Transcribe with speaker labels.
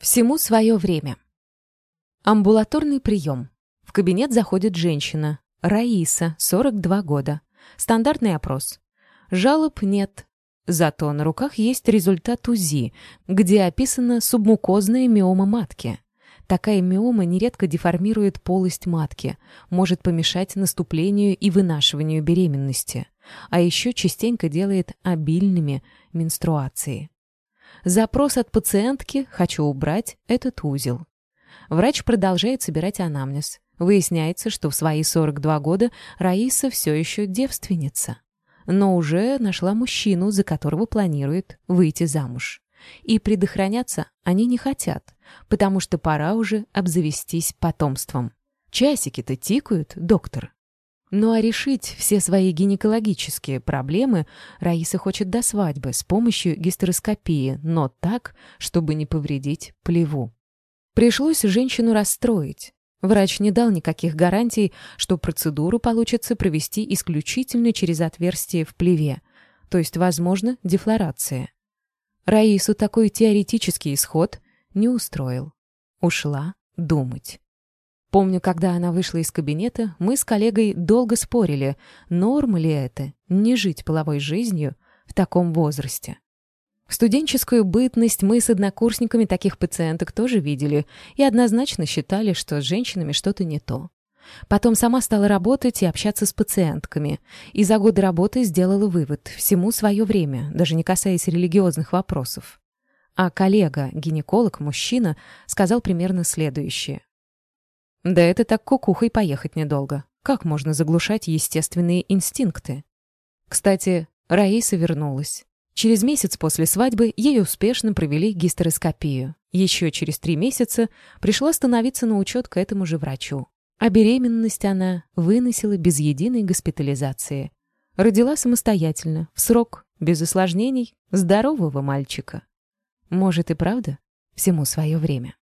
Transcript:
Speaker 1: Всему свое время. Амбулаторный прием. В кабинет заходит женщина. Раиса, 42 года. Стандартный опрос. Жалоб нет. Зато на руках есть результат УЗИ, где описана субмукозная миома матки. Такая миома нередко деформирует полость матки, может помешать наступлению и вынашиванию беременности, а еще частенько делает обильными менструации. Запрос от пациентки «хочу убрать этот узел». Врач продолжает собирать анамнез. Выясняется, что в свои 42 года Раиса все еще девственница. Но уже нашла мужчину, за которого планирует выйти замуж. И предохраняться они не хотят, потому что пора уже обзавестись потомством. Часики-то тикают, доктор. Ну а решить все свои гинекологические проблемы Раиса хочет до свадьбы с помощью гистероскопии, но так, чтобы не повредить плеву. Пришлось женщину расстроить. Врач не дал никаких гарантий, что процедуру получится провести исключительно через отверстие в плеве, то есть, возможно, дефлорация. Раису такой теоретический исход не устроил. Ушла думать. Помню, когда она вышла из кабинета, мы с коллегой долго спорили, норм ли это не жить половой жизнью в таком возрасте. В студенческую бытность мы с однокурсниками таких пациенток тоже видели и однозначно считали, что с женщинами что-то не то. Потом сама стала работать и общаться с пациентками, и за годы работы сделала вывод – всему свое время, даже не касаясь религиозных вопросов. А коллега, гинеколог, мужчина, сказал примерно следующее. Да это так кукухой поехать недолго. Как можно заглушать естественные инстинкты? Кстати, Раиса вернулась. Через месяц после свадьбы ей успешно провели гистероскопию. Еще через три месяца пришла становиться на учет к этому же врачу. А беременность она выносила без единой госпитализации. Родила самостоятельно, в срок, без осложнений, здорового мальчика. Может и правда, всему свое время.